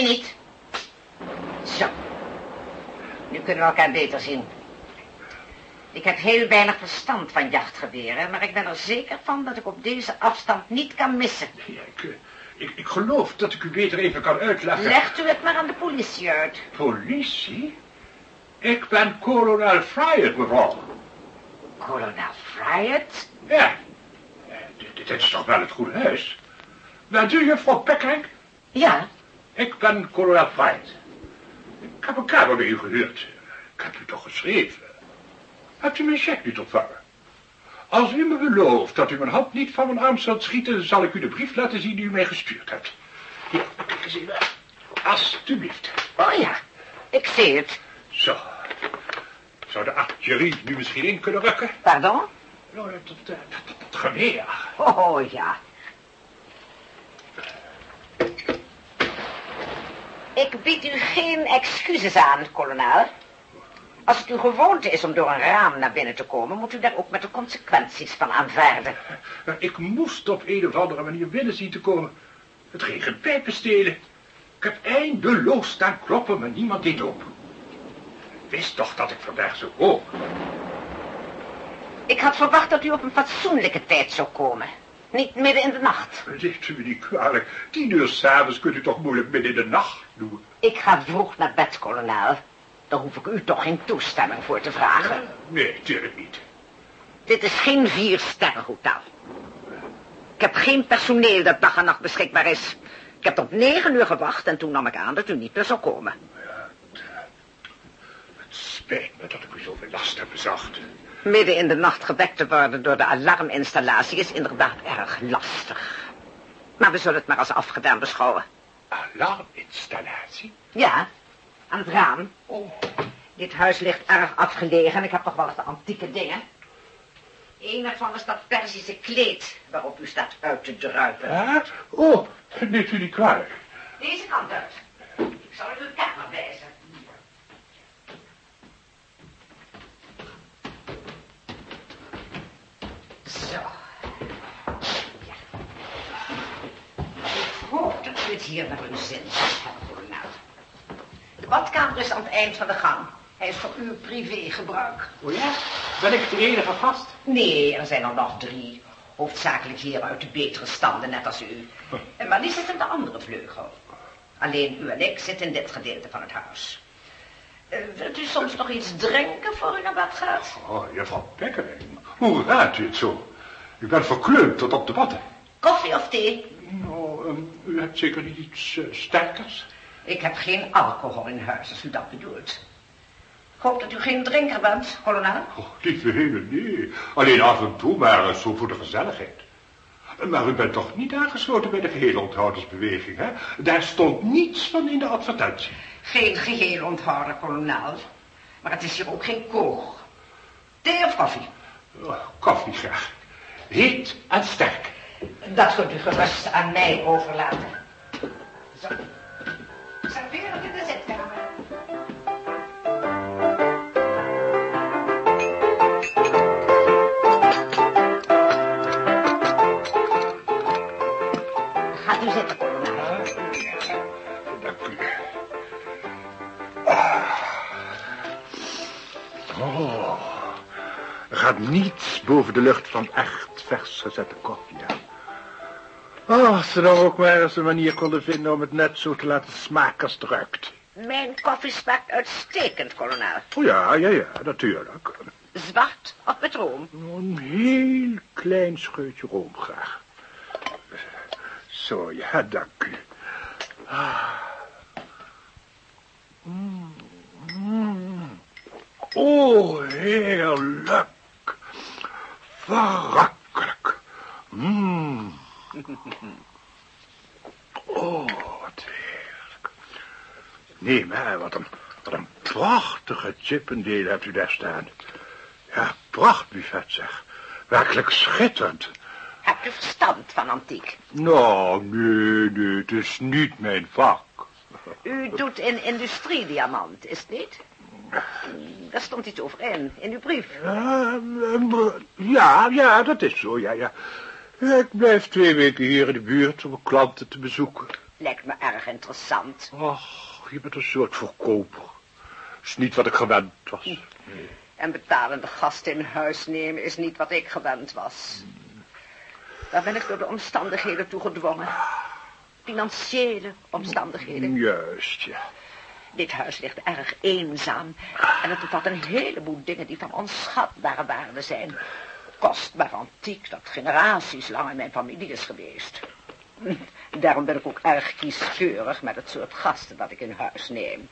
je niet. Zo. Nu kunnen we elkaar beter zien. Ik heb heel weinig verstand van jachtgeweren, maar ik ben er zeker van dat ik op deze afstand niet kan missen. Ja, ik, eh, ik, ik geloof dat ik u beter even kan uitleggen. Legt u het maar aan de politie uit. Politie? Ik ben kolonel Fryer, mevrouw. Kolonel Fryett? Ja. Eh, Dit, dit is toch wel het goede huis? Bent u juffrouw Pickering? Ja, Ik ben kolonel Fryer. Ik heb een kamer bij u gehuurd. Ik heb u toch geschreven? Hebt u mijn cheque niet ontvangen? Als u me belooft dat u mijn hand niet van mijn arm zult schieten... zal ik u de brief laten zien die u mij gestuurd hebt. Hier, kijk eens even. Alsjeblieft. oh ja, ik zie het. Zo. Zou de artillerie nu misschien in kunnen rukken? Pardon? Nou, dat, dat, dat, dat, dat geweer. Oh ja. Ik bied u geen excuses aan, kolonel. Als het uw gewoonte is om door een raam naar binnen te komen, moet u daar ook met de consequenties van aanvaarden. Ik moest op een of andere manier binnen zien te komen. Het regent pijpenstelen. Ik heb eindeloos staan kloppen, maar niemand deed op. Ik wist toch dat ik vandaag zo hoog. Ik had verwacht dat u op een fatsoenlijke tijd zou komen. Niet midden in de nacht. Neemt u me niet kwalijk. Tien uur s'avonds kunt u toch moeilijk midden in de nacht doen. Ik ga vroeg naar bed, kolonel. Daar hoef ik u toch geen toestemming voor te vragen. Nee, natuurlijk niet. Dit is geen viersterrenhotel. Ik heb geen personeel dat dag en nacht beschikbaar is. Ik heb tot negen uur gewacht en toen nam ik aan dat u niet meer zou komen. Het spijt me dat ik u zoveel last heb bezacht. Midden in de nacht gewekt te worden door de alarminstallatie is inderdaad erg lastig. Maar we zullen het maar als afgedaan beschouwen. Alarminstallatie? Ja, aan het raam. Oh, Dit huis ligt erg afgelegen en ik heb toch wel eens de antieke dingen. Een ervan is dat Perzische kleed waarop u staat uit te druipen. hè? Oh, neemt u niet kwalijk. Deze kant uit. Ik zal u uw kamer wijzen. Zo. Ja. Ik het hier naar uw zin kolonel. De badkamer is aan het eind van de gang. Hij is voor uw privégebruik. Oh ja? Ben ik de enige gast? Nee, er zijn er nog drie. Hoofdzakelijk hier uit de betere standen, net als u. En Maar die zit in de andere vleugel. Alleen u en ik zitten in dit gedeelte van het huis. Eh, wilt u soms nog iets drinken voor u naar bed gaat? Oh, juffrouw Pickering. Hoe raadt u het zo? U bent verkleumd tot op de watten. Koffie of thee? Nou, ehm, u hebt zeker niet iets eh, sterkers? Ik heb geen alcohol in huis, als u dat bedoelt. Ik hoop dat u geen drinker bent, kolonel. Oh, lieve hemel, nee. Alleen af en toe, maar eh, zo voor de gezelligheid. Maar u bent toch niet aangesloten bij de geheelonthoudensbeweging, hè? Daar stond niets van in de advertentie. Geen geheel onthouden, kolonel. Maar het is hier ook geen koor. Thee of koffie? Oh, koffie graag. Heet en sterk. Dat kunt u gerust aan mij overlaten. Zo. Serveer het in de zitkamer. Gaat u zitten, kolonel. Dank u. Oh. Er gaat niets boven de lucht van echt vers gezette koffie. Oh, ze dan ook maar eens een manier konden vinden om het net zo te laten smaken als het ruikt. Mijn koffie smaakt uitstekend, kolonel. Oh ja, ja, ja, natuurlijk. Zwart of met room? Een heel klein scheutje room graag. Zo, ja, dank u. Ah. Mm, mm. Oh, heerlijk. Verrukkelijk. Mm. Oh, wat heerlijk. Nee, maar wat een, wat een prachtige chippendeel hebt u daar staan. Ja, prachtbuffet zeg. Werkelijk schitterend. Heb je verstand van antiek? Nou, nee, nee, het is niet mijn vak. U doet in industriediamant, is het niet? Daar stond iets over in, in uw brief. Ja, ja, ja, dat is zo, ja, ja. Ik blijf twee weken hier in de buurt om klanten te bezoeken. Lijkt me erg interessant. Ach, je bent een soort verkoper. Is niet wat ik gewend was. En betalende gasten in huis nemen is niet wat ik gewend was. Daar ben ik door de omstandigheden toe gedwongen. Financiële omstandigheden. Juist, ja. Dit huis ligt erg eenzaam. En het bevat een heleboel dingen die van onschatbare waarde zijn. Kostbaar antiek dat generaties lang in mijn familie is geweest. Daarom ben ik ook erg kieskeurig met het soort gasten dat ik in huis neem.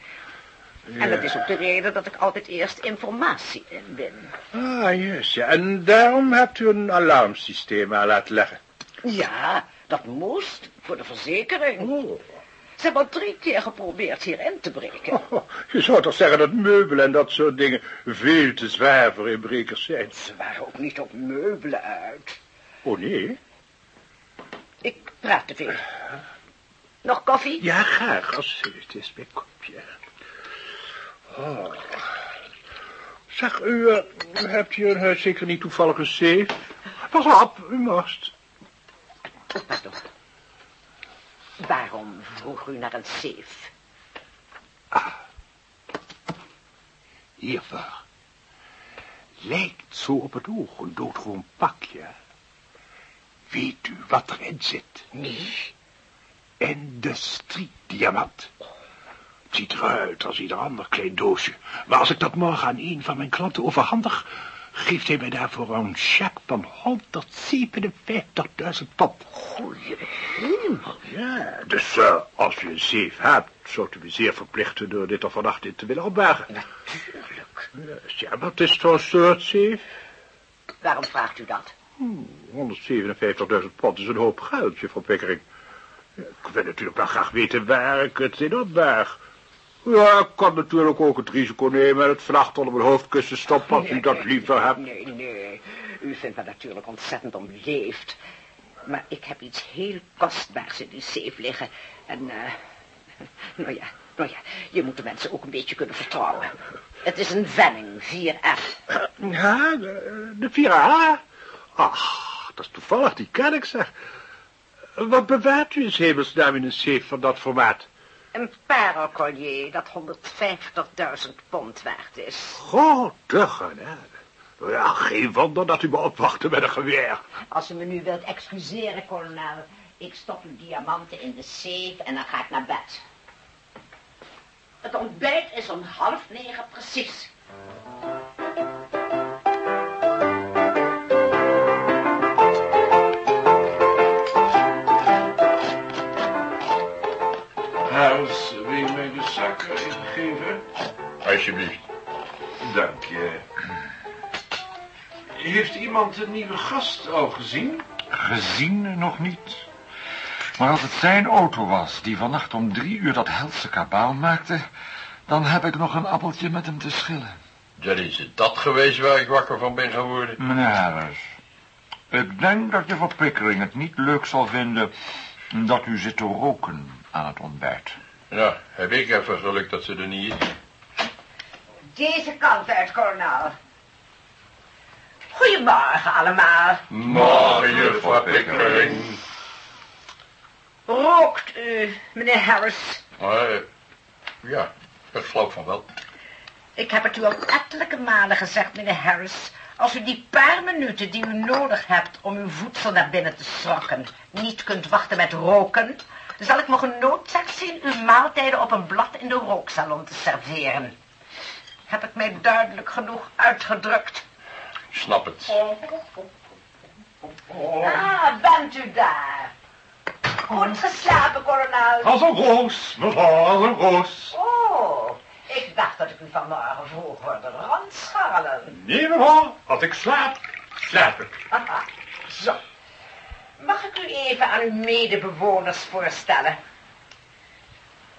En dat is ook de reden dat ik altijd eerst informatie inwin. Ah, juist, ja. En daarom hebt u een alarmsysteem aan laten leggen. Ja, dat moest, voor de verzekering. Oh. Ze hebben al drie keer geprobeerd hierin te breken. Oh, je zou toch zeggen dat meubelen en dat soort dingen veel te zwaar voor inbrekers zijn. Ze waren ook niet op meubelen uit. Oh, nee? Ik praat te veel. Nog koffie? Ja, graag, als het is mijn kopje. Oh. Zeg, u eh, hebt hier huis zeker niet toevallig een safe? Pas op, u moest. Pardon. Waarom vroeg u naar een safe? Hiervoor. Lijkt zo op het oog een doodgewoon pakje. Weet u wat erin zit? Nee. Industriediamant. Het ziet eruit als ieder ander klein doosje. Maar als ik dat morgen aan een van mijn klanten overhandig... geeft hij mij daarvoor een cheque van 157.000 pond. Goeie hemel. Ja, dus eh, als u een safe hebt... zult u me zeer verplichten door dit er vannacht in te willen opbergen. Natuurlijk. Juist, ja, wat is het voor een soort safe? Waarom vraagt u dat? Hmm, 157.000 pond is een hoop geld, juffrouw Pickering. Ik wil natuurlijk wel graag weten waar ik het in opberg. Ja, ik kan natuurlijk ook het risico nemen en het vannacht onder mijn hoofdkussen stoppen als u dat liever hebt. Nee, nee. U vindt me natuurlijk ontzettend onbeleefd. Maar ik heb iets heel kostbaars in die safe liggen. En, eh, nou ja, nou ja, je moet de mensen ook een beetje kunnen vertrouwen. Het is een Venning 4F. Ja, de, de 4A. Ach, dat is toevallig, die ken ik zeg. Wat bewaart u in hemelsnaam in een safe van dat formaat? Een parelcollier dat 150.000 pond waard is. Grote genade. Ja, geen wonder dat u me opwachtte met een geweer. Als u me nu wilt excuseren, kolonel. Ik stop uw diamanten in de safe en dan ga ik naar bed. Het ontbijt is om half negen precies. Hans, wil je mij de zak even geven? Alsjeblieft. Dank je. Heeft iemand de nieuwe gast al gezien? Gezien nog niet. Maar als het zijn auto was die vannacht om drie uur dat helse kabaal maakte... dan heb ik nog een appeltje met hem te schillen. Dan is het dat geweest waar ik wakker van ben geworden. Meneer Harris, ik denk dat je voor Pickering het niet leuk zal vinden... dat u zit te roken aan het ontbijt. Ja, heb ik even geluk dat ze er niet is. Deze kant uit, kolonel. Goedemorgen allemaal. Morgen, juffrouw Pickering. Rookt u, meneer Harris? Eh, ja, ik geloof van wel. Ik heb het u al ettelijke malen gezegd, meneer Harris. Als u die paar minuten die u nodig hebt om uw voedsel naar binnen te schrokken... niet kunt wachten met roken... zal ik me genoodzaakt zien uw maaltijden op een blad in de rooksalon te serveren. Heb ik mij duidelijk genoeg uitgedrukt? Snap het. Ah, bent u daar? Goed geslapen, kolonel. Als een roos, mevrouw, als een roos. Oh, ik dacht dat ik u vanmorgen vroeg hoorde rondscharrelen. Nee, mevrouw, als ik slaap, slaap ik. Zo. Mag ik u even aan uw medebewoners voorstellen?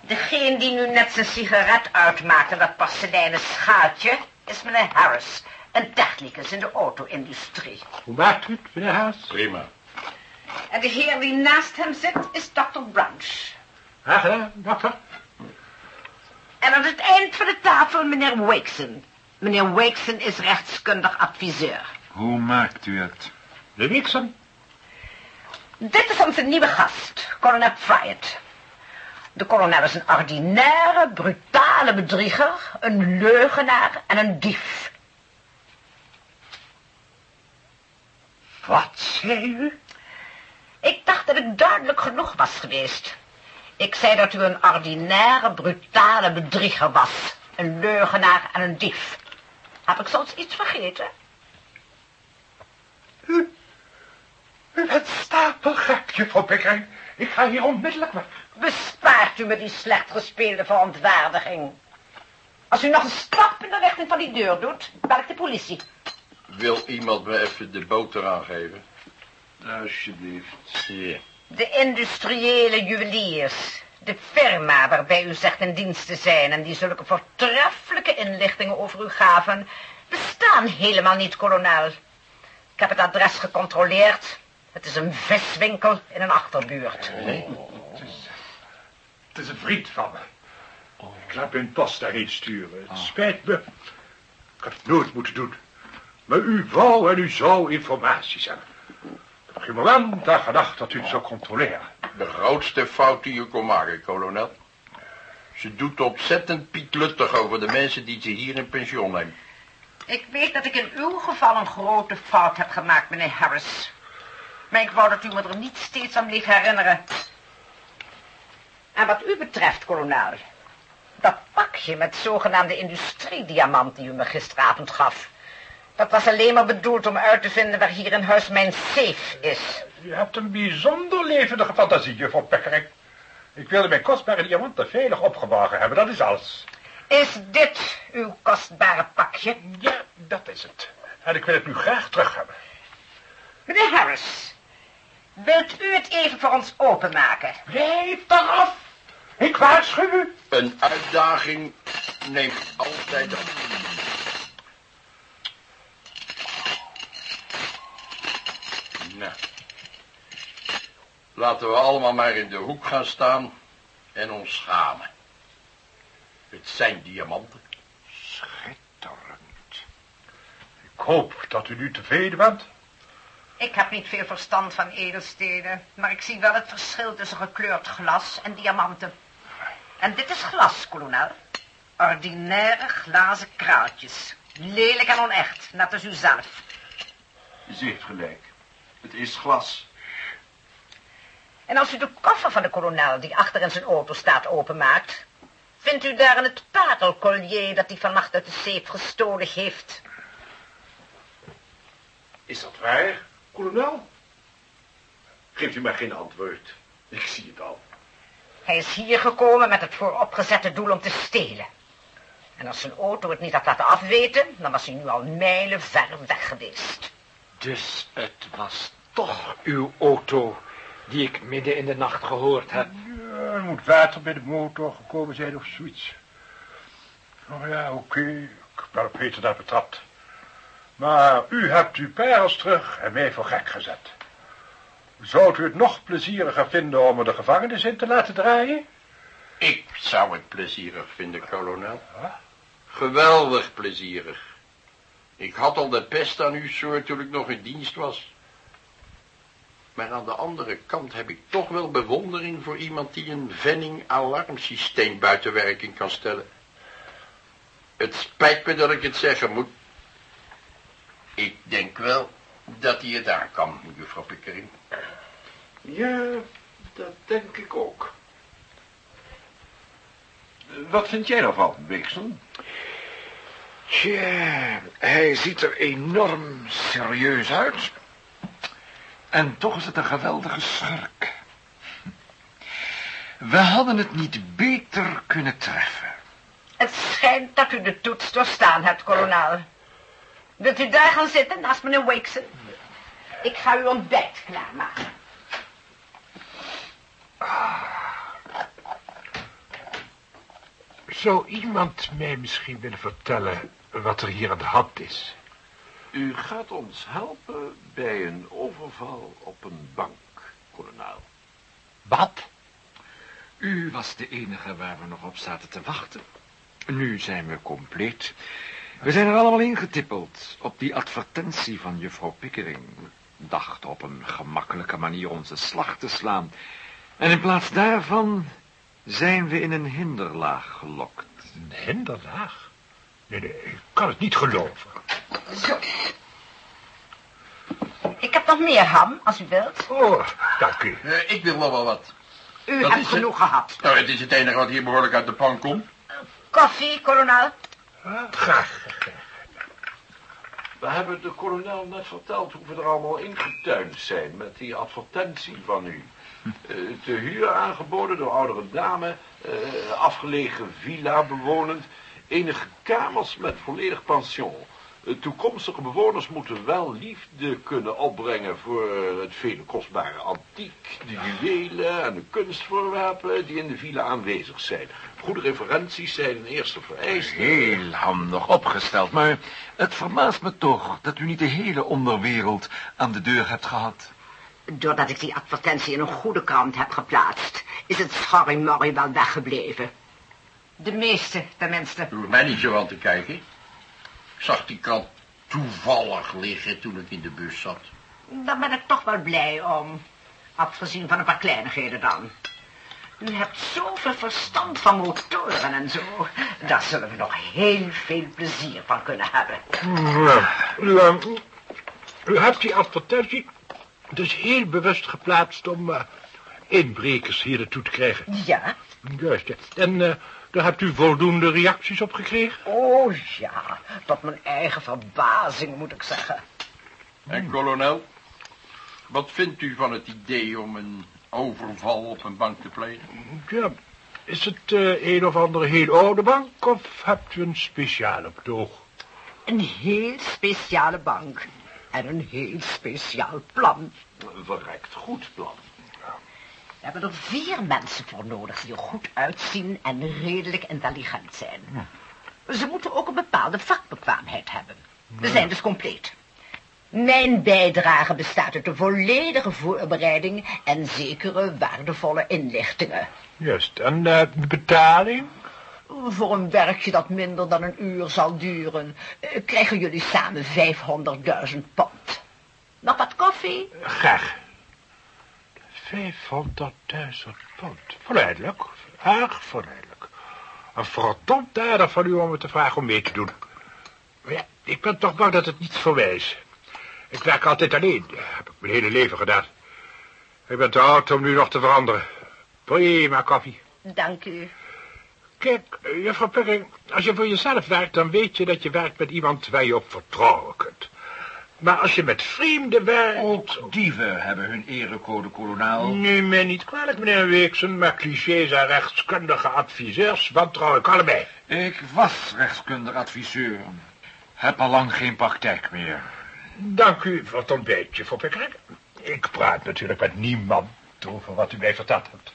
Degene die nu net zijn sigaret uitmaakt in dat porseleinen schaaltje... is meneer Harris, een technicus in de auto-industrie. Hoe maakt u het, meneer Haas? Prima. En de heer die naast hem zit is Dr. Branch. Gedaan, dokter. En aan het eind van de tafel meneer Wakeson. Meneer Wakeson is rechtskundig adviseur. Hoe maakt u het? De Nixon. Dit is onze nieuwe gast, kolonel Bryant. De kolonel is een ordinaire, brutale bedrieger, een leugenaar en een dief. Wat zei u? Ik dacht dat ik duidelijk genoeg was geweest. Ik zei dat u een ordinaire, brutale bedrieger was. Een leugenaar en een dief. Heb ik soms iets vergeten? U bent stapelgek, juffrouw Pickering. Ik ga hier onmiddellijk weg. Bespaart u me die slecht gespeelde verontwaardiging. Als u nog een stap in de richting van die deur doet, bel ik de politie. Wil iemand me even de boter aangeven? Alsjeblieft. Hier. De industriële juweliers. De firma waarbij u zegt in dienst te zijn... en die zulke voortreffelijke inlichtingen over u gaven... bestaan helemaal niet, kolonel. Ik heb het adres gecontroleerd. Het is een viswinkel in een achterbuurt. Het is een vriend van me. Ik laat mijn post daarheen sturen. Het spijt me. Ik had het nooit moeten doen. Maar u wou en u zou informaties hebben. Ik heb geen moment aan gedacht dat u het zou controleren. De grootste fout die je kon maken, kolonel. Ze doet ontzettend pietluttig over de mensen die ze hier in pensioen neemt. Ik weet dat ik in uw geval een grote fout heb gemaakt, meneer Harris. Maar ik wou dat u me er niet steeds aan bleef herinneren. En wat u betreft, kolonel... dat pakje met zogenaamde industriediamant die u me gisteravond gaf... dat was alleen maar bedoeld om uit te vinden waar hier in huis mijn safe is. U hebt een bijzonder levendige fantasie, juffrouw Pickering. Ik wilde mijn kostbare diamanten veilig opgeborgen hebben, dat is alles. Is dit uw kostbare pakje? Ja, dat is het. En ik wil het nu graag terug hebben. Meneer Harris, wilt u het even voor ons openmaken? Blijf eraf! Ik waarschuw u. Een uitdaging neemt altijd af. Nou. Laten we allemaal maar in de hoek gaan staan en ons schamen. Het zijn diamanten. Schitterend. Ik hoop dat u nu tevreden bent. Ik heb niet veel verstand van edelstenen, maar ik zie wel het verschil tussen gekleurd glas en diamanten. En dit is glas, kolonel. Ordinaire glazen kraaltjes. Lelijk en onecht, net als u zelf. Ze heeft gelijk. Het is glas. En als u de koffer van de kolonel die achter in zijn auto staat openmaakt... vindt u daarin het parelcollier dat hij vannacht uit de safe gestolen heeft. Is dat waar, kolonel? Geeft u mij geen antwoord. Ik zie het al. Hij is hier gekomen met het vooropgezette doel om te stelen. En als zijn auto het niet had laten afweten... dan was hij nu al mijlen ver weg geweest. Dus het was toch uw auto die ik midden in de nacht gehoord heb. Ja, er moet water bij de motor gekomen zijn of zoiets. Oh ja, oké. Ik ben op heterdaad betrapt. Maar u hebt uw parels terug en mij voor gek gezet. Zou u het nog plezieriger vinden om er de gevangenis in te laten draaien? Ik zou het plezierig vinden, kolonel. Geweldig plezierig. Ik had al de pest aan uw soort toen ik nog in dienst was. Maar aan de andere kant heb ik toch wel bewondering voor iemand die een venning-alarmsysteem buiten werking kan stellen. Het spijt me dat ik het zeggen moet. Ik denk wel dat hij het aan kan, juffrouw Pickering. Ja, dat denk ik ook. Wat vind jij ervan, Wixon? Tja, hij ziet er enorm serieus uit. En toch is het een geweldige schurk. We hadden het niet beter kunnen treffen. Het schijnt dat u de toets doorstaan hebt, kolonel. Wilt u daar gaan zitten, naast meneer Wakeson? Ik ga uw ontbijt klaarmaken. Zou iemand mij misschien willen vertellen wat er hier aan de hand is? U gaat ons helpen bij een overval op een bank, kolonel. Wat? U was de enige waar we nog op zaten te wachten. Nu zijn we compleet. We zijn er allemaal ingetippeld op die advertentie van juffrouw Pickering. Dacht op een gemakkelijke manier onze slag te slaan. En in plaats daarvan zijn we in een hinderlaag gelokt. Een hinderlaag? Nee, nee, ik kan het niet geloven. Zo. Ik heb nog meer ham, als u wilt. Oh, dank u. Eh, ik wil nog wel wat. U Dat hebt is genoeg gehad. Nou, het is het enige wat hier behoorlijk uit de pan komt. Koffie, kolonel? Graag. We hebben de kolonel net verteld hoe we er allemaal ingetuind zijn met die advertentie van u. Eh, te huur aangeboden door oudere dame, eh, afgelegen villa bewonend, enige kamers met volledig pension. Eh, toekomstige bewoners moeten wel liefde kunnen opbrengen voor het vele kostbare antiek, de juwelen en de kunstvoorwerpen die in de villa aanwezig zijn. Goede referenties zijn een eerste vereiste. Heel handig opgesteld, maar het verbaast me toch dat u niet de hele onderwereld aan de deur hebt gehad. Doordat ik die advertentie in een goede krant heb geplaatst, is het schorrimorrie wel weggebleven. De meeste, tenminste. U hoeft mij niet zo aan te kijken. Ik zag die krant toevallig liggen toen ik in de bus zat. Daar ben ik toch wel blij om. Afgezien van een paar kleinigheden dan. U hebt zoveel verstand van motoren en zo. Daar zullen we nog heel veel plezier van kunnen hebben. Ja, u, eh, u hebt die advertentie dus heel bewust geplaatst om eh, inbrekers hier naartoe te krijgen. Ja? Juist, ja. En eh, daar hebt u voldoende reacties op gekregen? Oh ja, tot mijn eigen verbazing moet ik zeggen. En kolonel, wat vindt u van het idee om een overval op een bank te plegen? Ja, is het eh, een of andere heel oude bank of hebt u een speciaal op het oog? Een heel speciale bank. En een heel speciaal plan. Een verrekt goed plan. We hebben er vier mensen voor nodig die er goed uitzien en redelijk intelligent zijn. Ze moeten ook een bepaalde vakbekwaamheid hebben. We zijn dus compleet. Mijn bijdrage bestaat uit de volledige voorbereiding en zekere waardevolle inlichtingen. Juist, en eh, de betaling? Voor een werkje dat minder dan een uur zal duren, eh, krijgen jullie samen 500.000 pond. Nog wat koffie? Graag. 500.000 pond. Verleidelijk. Erg verleidelijk. En verdomd aardig van u om me te vragen om mee te doen. Maar ja, ik ben toch bang dat het niet voor mij is. Ik werk altijd alleen. Dat heb ik mijn hele leven gedaan. Ik ben te oud om nu nog te veranderen. Prima koffie. Dank u. Kijk, juffrouw Perring, als je voor jezelf werkt, dan weet je dat je werkt met iemand waar je op vertrouwen kunt. Maar als je met vreemden werkt... Ook dieven hebben hun erecode, kolonel. Neem mij niet kwalijk, meneer Weeksen, maar clichés en rechtskundige adviseurs wantrouw ik allebei. Ik was rechtskundig adviseur. Heb al lang geen praktijk meer. Dank u voor het ontbijtje. Ik praat natuurlijk met niemand over wat u mij verteld hebt.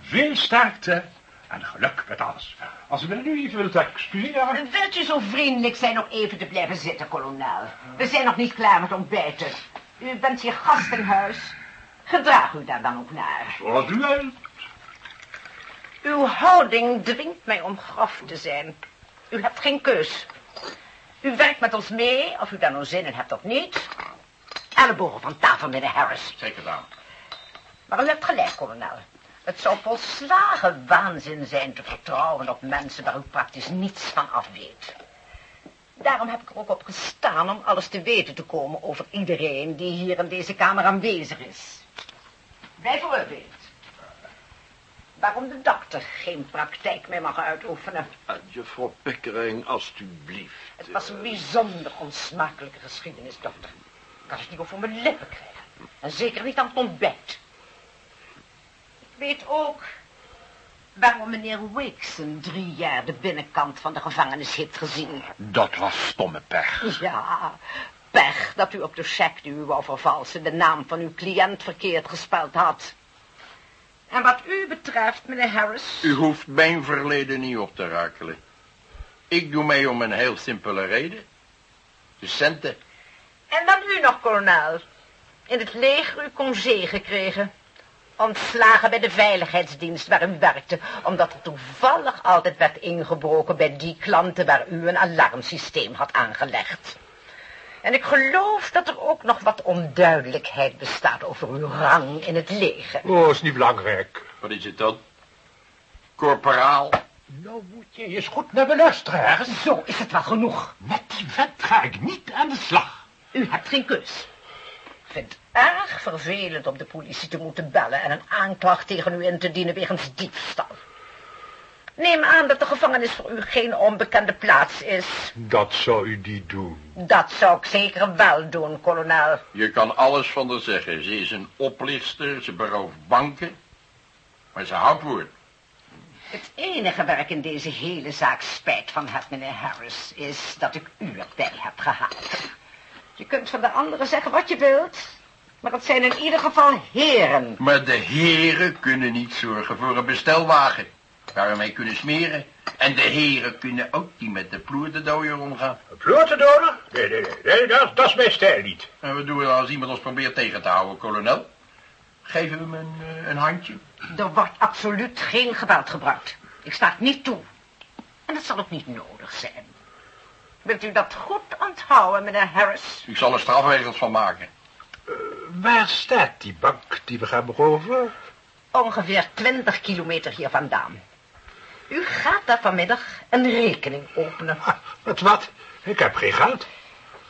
Veel sterkte en geluk met alles. Als u me nu even wilt excuseren... Wilt u zo vriendelijk zijn nog even te blijven zitten, kolonel? We zijn nog niet klaar met ontbijten. U bent hier gast in huis. Gedraag u daar dan ook naar. Zoals u wilt. Uw houding dwingt mij om grof te zijn. U hebt geen keus. U werkt met ons mee, of u daar nou zin in hebt of niet. Ellebogen van tafel, meneer Harris. Zeker dan. Maar u hebt gelijk, kolonel. Het zou volslagen waanzin zijn te vertrouwen op mensen waar u praktisch niets van af weet. Daarom heb ik er ook op gestaan om alles te weten te komen over iedereen die hier in deze kamer aanwezig is. Bijvoorbeeld, waarom de dokter geen praktijk meer mag uitoefenen. En juffrouw Pickering, alstublieft. Het was een bijzonder onsmakelijke geschiedenis, dokter. Ik kan het niet over mijn lippen krijgen. En zeker niet aan het ontbijt. Weet ook waarom meneer Wakeson drie jaar de binnenkant van de gevangenis heeft gezien. Dat was stomme pech. Ja, pech dat u op de cheque die u wou vervalsen de naam van uw cliënt verkeerd gespeld had. En wat u betreft, meneer Harris... U hoeft mijn verleden niet op te rakelen. Ik doe mee om een heel simpele reden. De centen. En dan u nog, kolonel. In het leger u congé gekregen. Ontslagen bij de veiligheidsdienst waar u werkte, omdat er toevallig altijd werd ingebroken bij die klanten waar u een alarmsysteem had aangelegd. En ik geloof dat er ook nog wat onduidelijkheid bestaat over uw rang in het leger. Oh, is niet belangrijk. Wat is het dan? Corporaal. Nou moet je eens goed naar me luisteren, Harris. Zo is het wel genoeg. Met die vent ga ik niet aan de slag. U hebt geen keus. Ik vind het erg vervelend om de politie te moeten bellen en een aanklacht tegen u in te dienen wegens diefstal. Neem aan dat de gevangenis voor u geen onbekende plaats is. Dat zou u niet doen. Dat zou ik zeker wel doen, kolonel. Je kan alles van haar zeggen. Ze is een oplichter, ze berooft banken. Maar ze houdt woord. Het enige waar ik in deze hele zaak spijt van heb, meneer Harris, is dat ik u erbij heb gehaald. Je kunt van de anderen zeggen wat je wilt, maar het zijn in ieder geval heren. Maar de heren kunnen niet zorgen voor een bestelwagen. Waar we mee kunnen smeren. En de heren kunnen ook niet met de ploer de dooier omgaan. Ploertendoder? Nee, nee, nee, nee dat, dat is mijn stijl niet. En wat doen we dan als iemand ons probeert tegen te houden, kolonel? Geven we hem een, eh, een handje? Er wordt absoluut geen geweld gebruikt. Ik sta het niet toe. En dat zal ook niet nodig zijn. Wilt u dat goed onthouden, meneer Harris? Ik zal er strafregels van maken. Waar staat die bank die we gaan beroven? Ongeveer 20 kilometer hier vandaan. U gaat daar vanmiddag een rekening openen. Ah, Wat wat? Ik heb geen geld.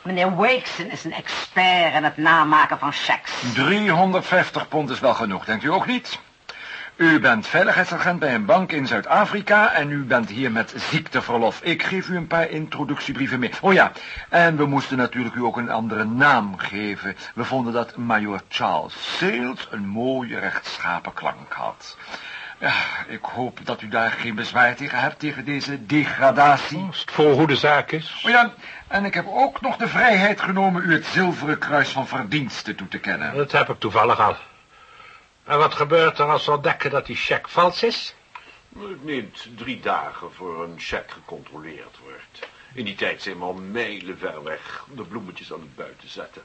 Meneer Wakeson is een expert in het namaken van checks. 350 pond is wel genoeg, denkt u ook niet? U bent veiligheidsagent bij een bank in Zuid-Afrika en u bent hier met ziekteverlof. Ik geef u een paar introductiebrieven mee. Oh ja, en we moesten natuurlijk u ook een andere naam geven. We vonden dat Major Charles Sales een mooie rechtschapen klank had. Ja, ik hoop dat u daar geen bezwaar tegen hebt, tegen deze degradatie. Als het voor goede zaak is. Oh ja, en ik heb ook nog de vrijheid genomen u het zilveren kruis van verdiensten toe te kennen. Dat heb ik toevallig al. En wat gebeurt er als we ontdekken dat die cheque vals is? Het neemt drie dagen voor een cheque gecontroleerd wordt. In die tijd zijn we al mijlen ver weg de bloemetjes aan het buiten zetten.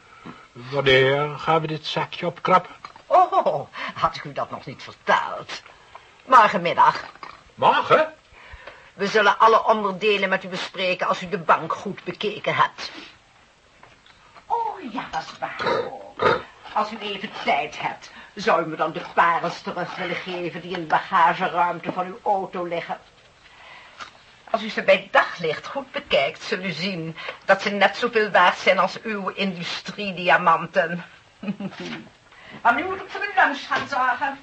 Wanneer gaan we dit zakje opkrappen? Oh, had ik u dat nog niet verteld. Morgenmiddag. Morgen? We zullen alle onderdelen met u bespreken als u de bank goed bekeken hebt. Oh ja, dat is waar. Als u even tijd hebt, zou u me dan de parels terug willen geven die in de bagageruimte van uw auto liggen. Als u ze bij daglicht goed bekijkt, zult u zien dat ze net zoveel waard zijn als uw industriediamanten. maar nu moet ik voor de lunch gaan zorgen.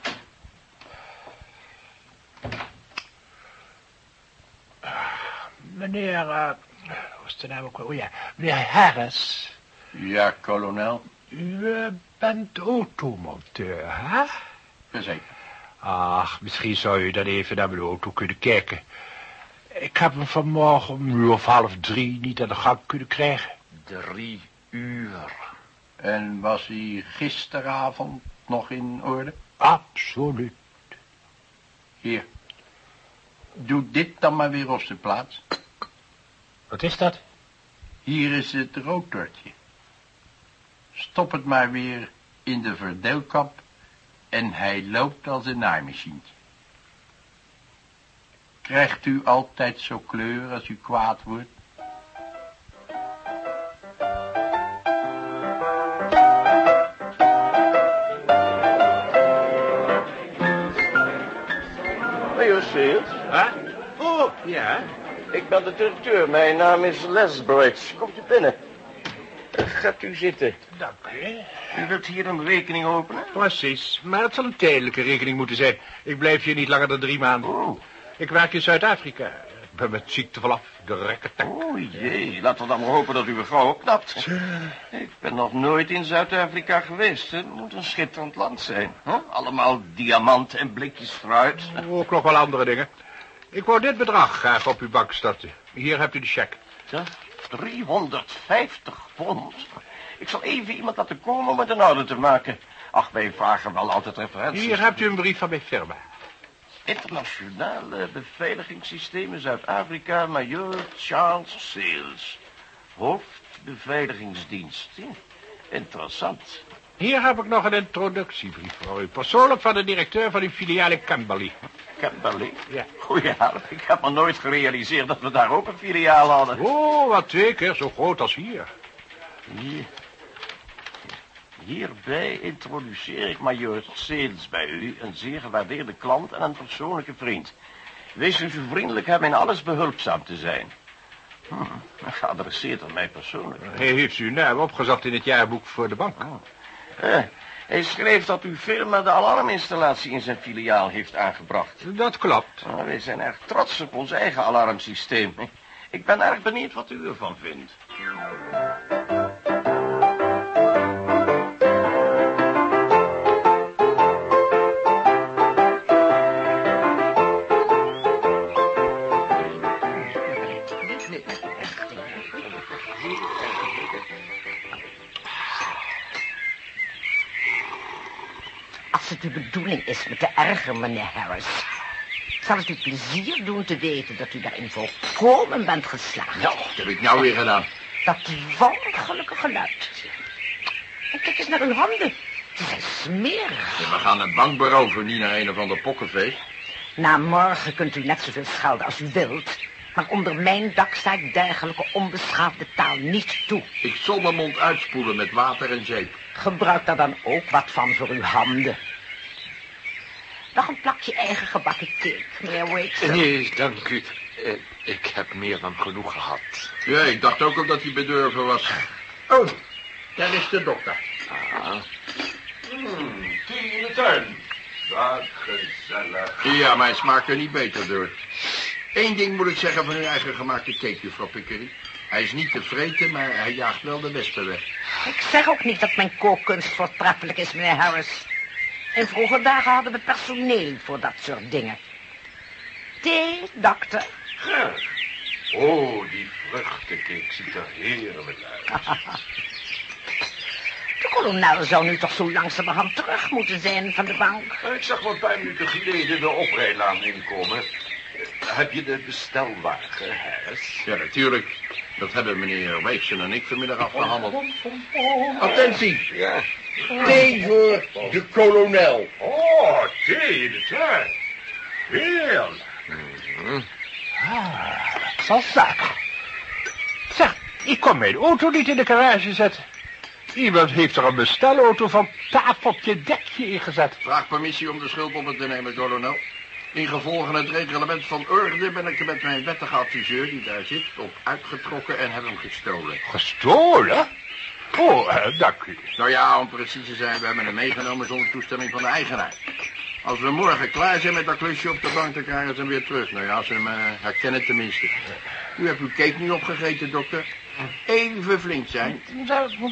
Meneer, uh, hoe is de naam ook wel? Oh ja, meneer Harris. Ja, kolonel. U eh, bent automonteur, hè? Zeker. Ach, misschien zou u dan even naar mijn auto kunnen kijken. Ik heb hem vanmorgen om uur of half drie niet aan de gang kunnen krijgen. Drie uur. En was hij gisteravond nog in orde? Absoluut. Hier. Doe dit dan maar weer op zijn plaats. Wat is dat? Hier is het rotortje. Stop het maar weer in de verdeelkap en hij loopt als een naaimachientje. Krijgt u altijd zo kleur als u kwaad wordt? Seels? Huh? Oh, ja. Ik ben de directeur. Mijn naam is Lesbridge. Komt u binnen. Gaat u zitten. Dank u. U wilt hier een rekening openen? Precies, maar het zal een tijdelijke rekening moeten zijn. Ik blijf hier niet langer dan drie maanden. Oh. Ik werk in Zuid-Afrika. ben met ziekte vanaf. De rekketek. O jee, laten we dan maar hopen dat uw vrouw opknapt. Ik ben nog nooit in Zuid-Afrika geweest. Het moet een schitterend land zijn. Hè? Allemaal diamant en blikjes fruit. Ook nog wel andere dingen. Ik wou dit bedrag graag op uw bank starten. Hier hebt u de cheque. Ja, 350 pond. Ik zal even iemand laten komen om het in orde te maken. Ach, wij vragen wel altijd referenties. Hier hebt u een brief van mijn firma. Internationale beveiligingssystemen Zuid-Afrika, major Charles Sales. Hoofdbeveiligingsdienst. Interessant. Hier heb ik nog een introductiebrief voor u. Persoonlijk van de directeur van uw filiaal in Camberley. Camberley? Ja. Goeie help. Ik heb me nooit gerealiseerd dat we daar ook een filiaal hadden. Oh, wat twee keer zo groot als hier. Hier. Hierbij introduceer ik major Sales bij u, een zeer gewaardeerde klant en een persoonlijke vriend. Wees u zo vriendelijk hem in alles behulpzaam te zijn. Hm, geadresseerd aan mij persoonlijk. Hij heeft uw naam opgezocht in het jaarboek voor de bank. Eh, hij schreef dat uw firma de alarminstallatie in zijn filiaal heeft aangebracht. Dat klopt. Nou, wij zijn erg trots op ons eigen alarmsysteem. Ik ben erg benieuwd wat u ervan vindt. Het de bedoeling is me te ergeren, meneer Harris... zal het u plezier doen te weten dat u daarin volkomen bent geslaagd. Nou, wat heb ik nou weer gedaan? Dat walgelijke geluid. En kijk eens naar uw handen. Ze zijn smerig. We gaan een bank beroven, niet naar een of ander pokkenfeest. Na morgen kunt u net zoveel schelden als u wilt. Maar onder mijn dak sta ik dergelijke onbeschaafde taal niet toe. Ik zal mijn mond uitspoelen met water en zeep. Gebruik daar dan ook wat van voor uw handen. Nog een plakje eigen gebakken cake, meneer Wakes. Nee, dank u. Eh, ik heb meer dan genoeg gehad. Ja, ik dacht ook al dat hij bedurven was. Oh, daar is de dokter. Ah, thee in de tuin. Wat gezellig. Ja, maar hij smaakt er niet beter door. Eén ding moet ik zeggen van uw eigen gemaakte cake, juffrouw Pickery. Hij is niet tevreden, maar hij jaagt wel de wespen weg. Ik zeg ook niet dat mijn kookkunst voortreffelijk is, meneer Harris. In vroege dagen hadden we personeel voor dat soort dingen. Thee, dokter. Graag. Oh, die vruchtencake ziet er heerlijk uit. De kolonel zou nu toch zo langzamerhand terug moeten zijn van de bank. Ik zag wat paar minuten geleden de oprijlaan inkomen. Heb je de bestelwagen, Harris? Ja, natuurlijk. Dat hebben meneer Weeksen en ik vanmiddag afgehandeld. Attentie, Ja. thee voor de kolonel. Oh, thee in de tuin. Heerlijk. Zal zaak. Zeg, ik kon mijn auto niet in de garage zetten. Iemand heeft er een bestelauto van tafeltje dekje ingezet. Vraag permissie om de schuld op te nemen, kolonel. In gevolge het reglement van Urde ben ik er met mijn wettige adviseur, die daar zit, op uitgetrokken en heb hem gestolen. Gestolen? Oh, eh, dank u. Nou ja, om precies te zijn, we hebben hem meegenomen zonder toestemming van de eigenaar. Als we morgen klaar zijn met dat klusje op de bank, dan krijgen ze hem weer terug. Nou ja, als ze hem eh, herkennen tenminste. U hebt uw cake niet opgegeten, dokter. Even flink zijn.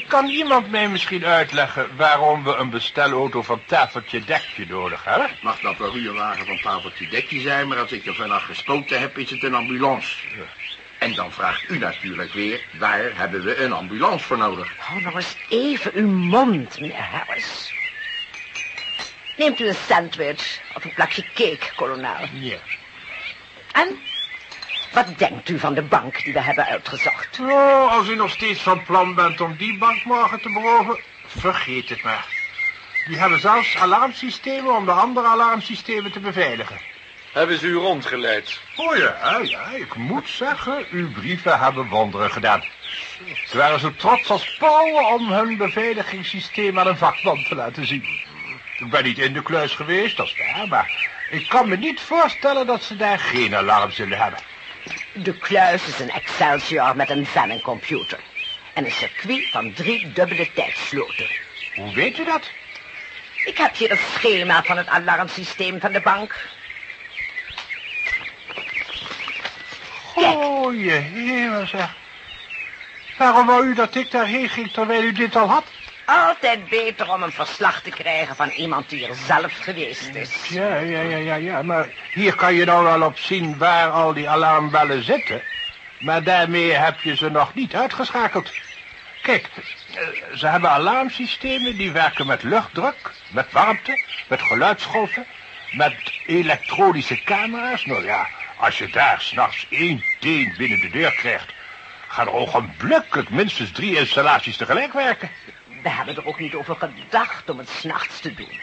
Kan iemand mij misschien uitleggen waarom we een bestelauto van tafeltje dekje nodig hebben? Mag dat wel uw wagen van tafeltje dekje zijn, maar als ik er vanaf gespoten heb, is het een ambulance. En dan vraagt u natuurlijk weer, waar hebben we een ambulance voor nodig? Hou nou eens even uw mond, meneer Harris. Neemt u een sandwich of een plakje cake, kolonel. Ja. En wat denkt u van de bank die we hebben uitgezocht? Oh, als u nog steeds van plan bent om die bank morgen te beroven, vergeet het maar. Die hebben zelfs alarmsystemen om de andere alarmsystemen te beveiligen. hebben ze u rondgeleid? Oh ja, ja, ik moet zeggen, uw brieven hebben wonderen gedaan. Ze waren zo trots als pauwen om hun beveiligingssysteem aan een vakman te laten zien. Ik ben niet in de kluis geweest, dat is waar, maar ik kan me niet voorstellen dat ze daar geen alarm zullen hebben. De kluis is een Excelsior met een Venom-computer. En een circuit van drie dubbele tijdsloten. Hoe weet u dat? Ik heb hier het schema van het alarmsysteem van de bank. Oh, je hemel zeg. Waarom wou u dat ik daarheen ging terwijl u dit al had? Altijd beter om een verslag te krijgen van iemand die er zelf geweest is. Ja, ja, ja, ja, ja. Maar hier kan je nou wel op zien waar al die alarmbellen zitten. Maar daarmee heb je ze nog niet uitgeschakeld. Kijk, ze hebben alarmsystemen die werken met luchtdruk, met warmte, met geluidsgolven, met elektronische camera's. Nou ja, als je daar s'nachts één teen binnen de deur krijgt, gaan er ogenblikkelijk minstens drie installaties tegelijk werken. We hebben er ook niet over gedacht om het s'nachts te doen.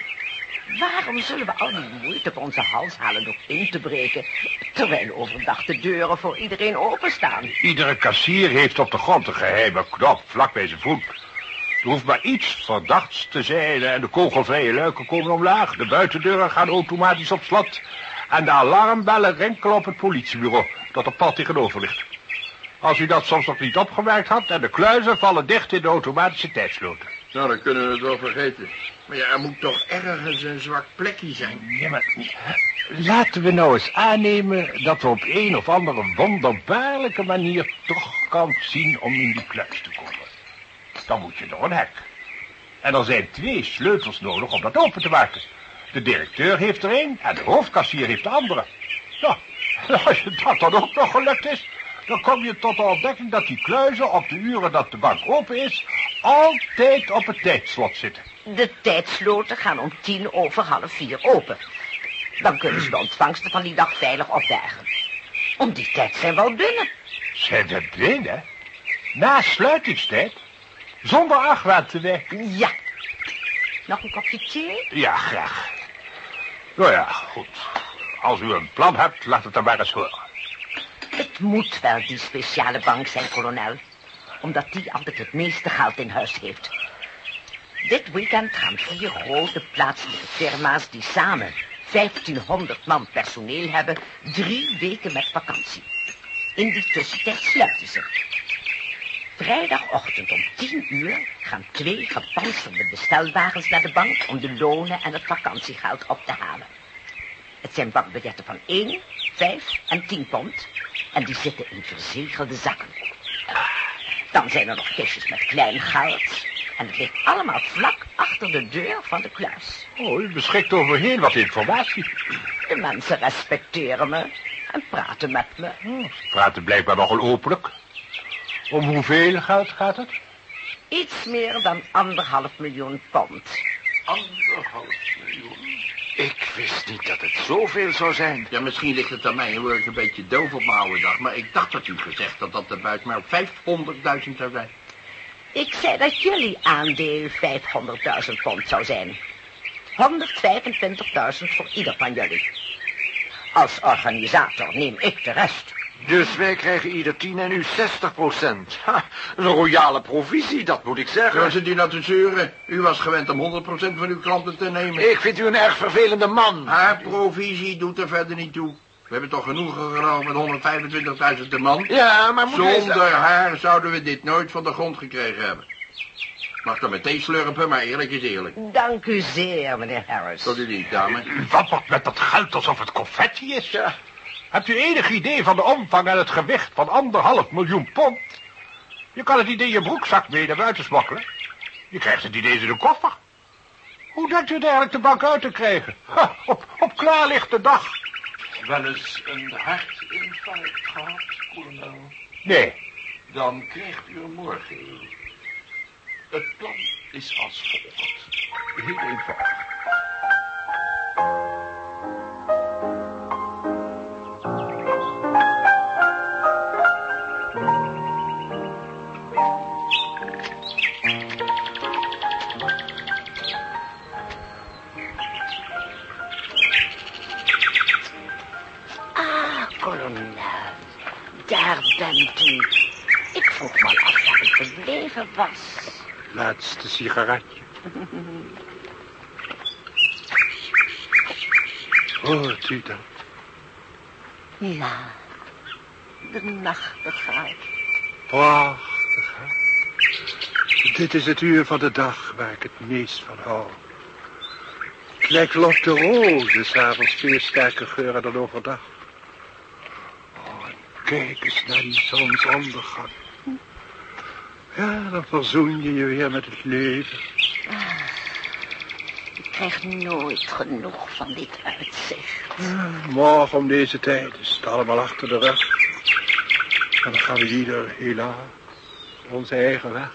Waarom zullen we al die moeite op onze hals halen door in te breken... terwijl overdag de deuren voor iedereen openstaan? Iedere kassier heeft op de grond een geheime knop vlak bij zijn voet. Er hoeft maar iets verdachts te zijn en de kogelvrije luiken komen omlaag. De buitendeuren gaan automatisch op slot. En de alarmbellen rinkelen op het politiebureau dat op pad tegenover ligt. Als u dat soms nog niet opgemerkt had en de kluizen vallen dicht in de automatische tijdsloten. Nou, dan kunnen we het wel vergeten. Maar ja, er moet toch ergens een zwak plekje zijn. Ja, maar laten we nou eens aannemen dat we op een of andere wonderbaarlijke manier toch kan zien om in die kluis te komen. Dan moet je door een hek. En er zijn twee sleutels nodig om dat open te maken. De directeur heeft er een en de hoofdkassier heeft de andere. Nou, als je dat dan ook nog gelukt is, dan kom je tot de ontdekking dat die kluizen op de uren dat de bank open is, altijd op het tijdslot zitten. De tijdsloten gaan om tien over half vier open. Dan kunnen ze de ontvangsten van die dag veilig opbergen. Om die tijd zijn we al binnen. Zijn we binnen? Na sluitingstijd? Zonder argwaan te werken? Ja. Nog een kopje thee? Ja, graag. Nou ja, goed. Als u een plan hebt, laat het dan maar eens horen. Het moet wel die speciale bank zijn, kolonel. Omdat die altijd het meeste geld in huis heeft. Dit weekend gaan vier grote plaatselijke firma's die samen 1500 man personeel hebben, drie weken met vakantie. In die tussentijd sluiten ze. Vrijdagochtend om tien uur gaan twee gepantserde bestelwagens naar de bank om de lonen en het vakantiegeld op te halen. Het zijn bankbiljetten van 1, 5 en 10 pond. En die zitten in verzegelde zakken. Dan zijn er nog kistjes met klein geld. En het ligt allemaal vlak achter de deur van de kluis. Oh, u beschikt over heel wat informatie. De mensen respecteren me en praten met me. Oh, ze praten blijkbaar nogal openlijk. Om hoeveel geld gaat het? Iets meer dan anderhalf miljoen pond. Anderhalf miljoen. Ik wist niet dat het zoveel zou zijn. Ja, misschien ligt het aan mij, hoor ik een beetje doof op mijn oude dag. Maar ik dacht dat u gezegd had dat de buit maar 500.000 zou zijn. Ik zei dat jullie aandeel 500.000 pond zou zijn. 125.000 voor ieder van jullie. Als organisator neem ik de rest. Dus wij krijgen ieder 10 en u 60 procent. Een royale provisie, dat moet ik zeggen. Zo zit u nou te zeuren. U was gewend om 100% van uw klanten te nemen. Ik vind u een erg vervelende man. Haar provisie doet er verder niet toe. We hebben toch genoegen genomen met 125.000 de man? Ja, maar moet. Zonder haar zouden we dit nooit van de grond gekregen hebben. Mag dan meteen slurpen, maar eerlijk is eerlijk. Dank u zeer, meneer Harris. Tot u dienst, dame. U wappert met dat geld alsof het confetti is. Ja. Hebt u enig idee van de omvang en het gewicht van anderhalf miljoen pond? Je kan het niet in je broekzak mee naar buiten smokkelen. Je krijgt het niet eens in de koffer. Hoe denkt u het eigenlijk de bank uit te krijgen? Ha, op, op klaarlichte dag. Wel eens een hartinfarct gehad, kolonel? Nee. Dan krijgt u hem morgen. Het plan is als volgt. Heel eenvoudig. Was. Laatste sigaretje. Hoort u dat? Ja, de nachtegaal. Prachtig, hè? Dit is het uur van de dag waar ik het meest van hou. Het lijkt wel of de rozen s'avonds veel sterker geuren dan overdag. Oh, kijk eens naar die zonsondergang. Ja, dan verzoen je je weer met het leven. Ik krijg nooit genoeg van dit uitzicht. Morgen om deze tijd is het allemaal achter de rug. En dan gaan we ieder helaas onze eigen weg.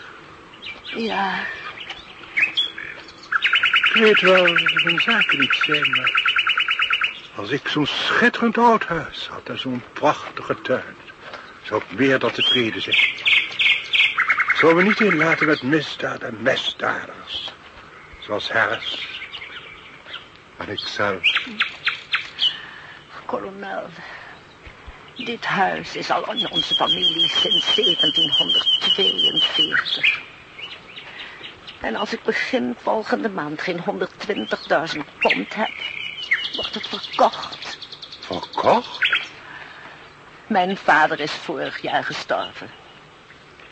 Ja, Ik weet wel dat een zaak niet zijn, maar... Als ik zo'n schitterend oud huis had en zo'n prachtige tuin... zou ik meer dan tevreden zijn. Zou me niet inlaten met misdaad en misdadigers. Zoals Harris. En ikzelf. kolonel. Dit huis is al in onze familie sinds 1742. En als ik begin volgende maand geen 120.000 pond heb, wordt het verkocht. Verkocht? Mijn vader is vorig jaar gestorven.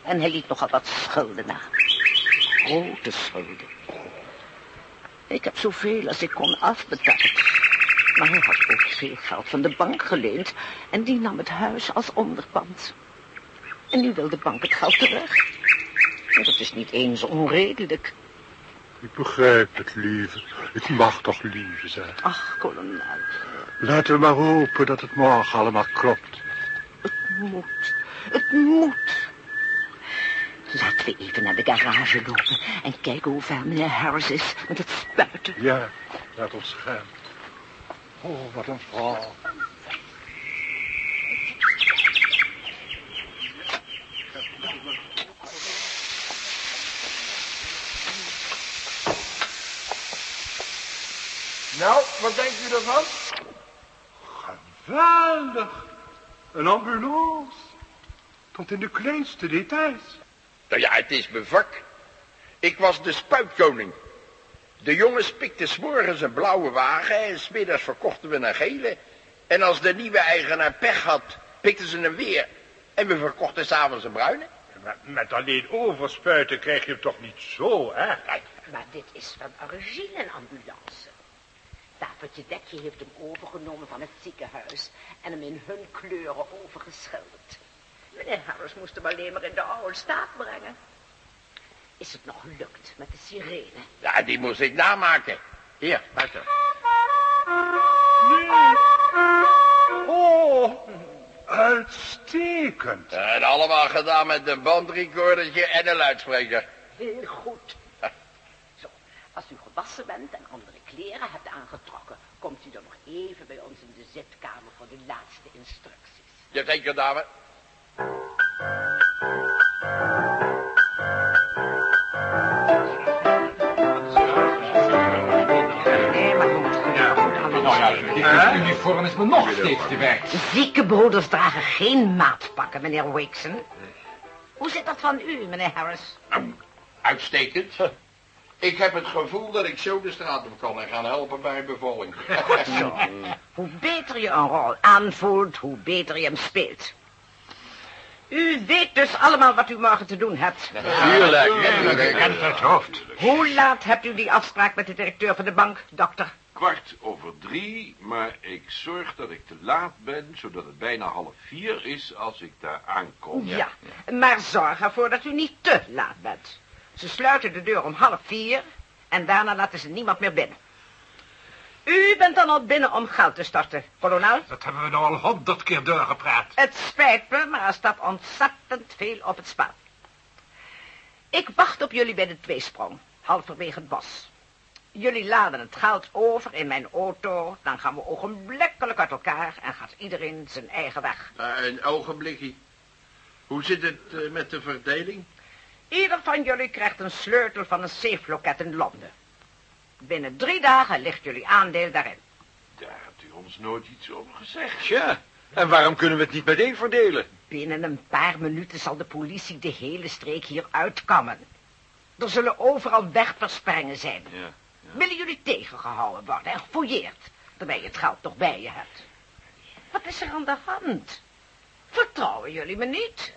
En hij liet nogal wat schulden na. Grote schulden. Ik heb zoveel als ik kon afbetaald. Maar hij had ook veel geld van de bank geleend. En die nam het huis als onderpand. En nu wil de bank het geld terug. Dat is niet eens onredelijk. Ik begrijp het, lieve. Ik mag toch lieve zijn. Ach, kolonel, Laten we maar hopen dat het morgen allemaal klopt. het moet. Het moet. Laten we even naar de garage lopen en kijken hoe ver meneer Harris is met het spuiten. Ja, laat ons gaan. Oh, wat een vrouw. Nou, wat denkt u ervan? Geweldig. Een ambulance. Tot in de kleinste details. Nou ja, het is mijn vak. Ik was de spuitkoning. De jongens pikten 's morgens een blauwe wagen en smiddags verkochten we een gele. En als de nieuwe eigenaar pech had, pikten ze hem weer. En we verkochten s'avonds een bruine. Met, met alleen overspuiten krijg je hem toch niet zo, hè? Maar dit is van origine een ambulance. Tafeltje Dekje heeft hem overgenomen van het ziekenhuis en hem in hun kleuren overgeschilderd. Meneer Harris moest hem alleen maar in de oude staat brengen. Is het nog gelukt met de sirene? Ja, die moest ik namaken. Hier, luister. Oh, uitstekend. En allemaal gedaan met een bandrecordertje en een luidspreker. Heel goed. Zo, als u gewassen bent en andere kleren hebt aangetrokken, komt u dan nog even bij ons in de zitkamer voor de laatste instructies. Jazeker, dame. Nee, maar goed. Dit uniform is me nog steeds te werk. Ziekenbroeders dragen geen maatpakken, meneer Wakeson. Hoe zit dat van u, meneer Harris? Nou, uitstekend. Ik heb het gevoel dat ik zo de straat op kan en gaan helpen bij bevolking. Zo. Hoe beter je een rol aanvoelt, hoe beter je hem speelt. U weet dus allemaal wat u morgen te doen hebt. Tuurlijk. Kent het hoofd. Hoe laat hebt u die afspraak met de directeur van de bank, dokter? Kwart over drie, maar ik zorg dat ik te laat ben, zodat het bijna half vier is als ik daar aankom. Ja, maar zorg ervoor dat u niet te laat bent. Ze sluiten de deur om half vier en daarna laten ze niemand meer binnen. U bent dan al binnen om geld te starten, kolonel. Dat hebben we nou al honderd keer doorgepraat. Het spijt me, maar er staat ontzettend veel op het spel. Ik wacht op jullie bij de tweesprong, halverwege het bos. Jullie laden het geld over in mijn auto, dan gaan we ogenblikkelijk uit elkaar en gaat iedereen zijn eigen weg. Een ogenblikje. Hoe zit het eh, met de verdeling? Ieder van jullie krijgt een sleutel van een safe-loket in Londen. Binnen drie dagen ligt jullie aandeel daarin. Daar hebt u ons nooit iets over gezegd. Tja, en waarom kunnen we het niet meteen verdelen? Binnen een paar minuten zal de politie de hele streek hier uitkammen. Er zullen overal wegversperringen zijn. Ja, Willen jullie tegengehouden worden en gefouilleerd, terwijl je het geld toch bij je hebt? Wat is er aan de hand? Vertrouwen jullie me niet?